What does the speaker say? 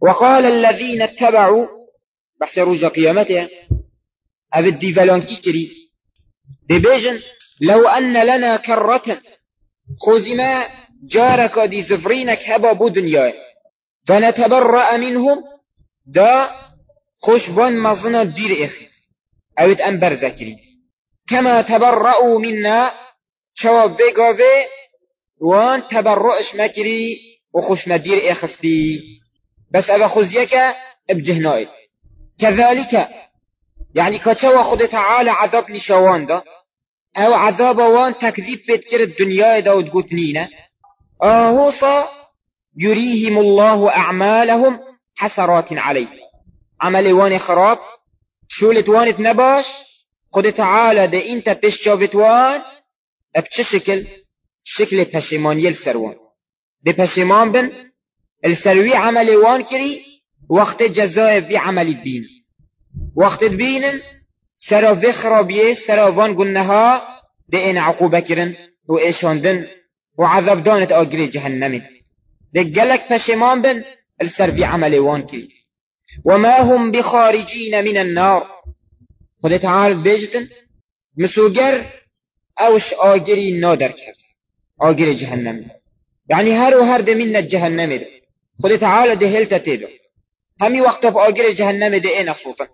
وقال الذين اتبعوا بحث روجا قيامته أبد ديفالون كيكري بيجن لو أن لنا كرة خوزما جارك دي زفرينك هبا بو دنيا فنتبرأ منهم دا خوش بون مزنا دير إخي أود أنبر زكري كما تبرأوا منا شواب بيقوفي وان تبرؤش مكري وخوش مدير إخستي بس أبا خزيك ابجهنائي كذلك يعني كتوا خد تعالى عذاب نشوان دا أو عذاب وان تكذيب بيتكر الدنيا دا وتقوتنينا آهوصا يريهم الله أعمالهم حسرات عليه عمل وان خراب شولت وان نباش خد تعالى دا انت بشجابت وان بچه شكل شكل پشمان يل سروان ده پشمان بن السروي عمل وان كري وقت جزاء في عمل بين وقت بينن سرا في خرابيه سرا وان قلناها ده ان عقوبة كرن و ايشاندن و عذاب دانت آگري جهنم ده قلق پشمان بن السر في عمل وان كري وما هم بخارجين من النار. خد تعالى بيجتن مسوگر اوش آگری نادر کرد. آگر جهنم يعني هر و هر ده من جهنم ده. خد تعالى ده تيدو همي وقت آگر جهنم ده اين صوتا